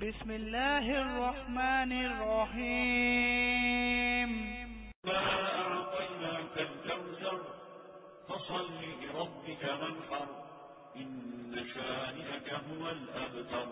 بسم الله الرحمن الرحيم ما أعطيناك الكوثر فصل لربك منحر إن شانئك هو الأبتر.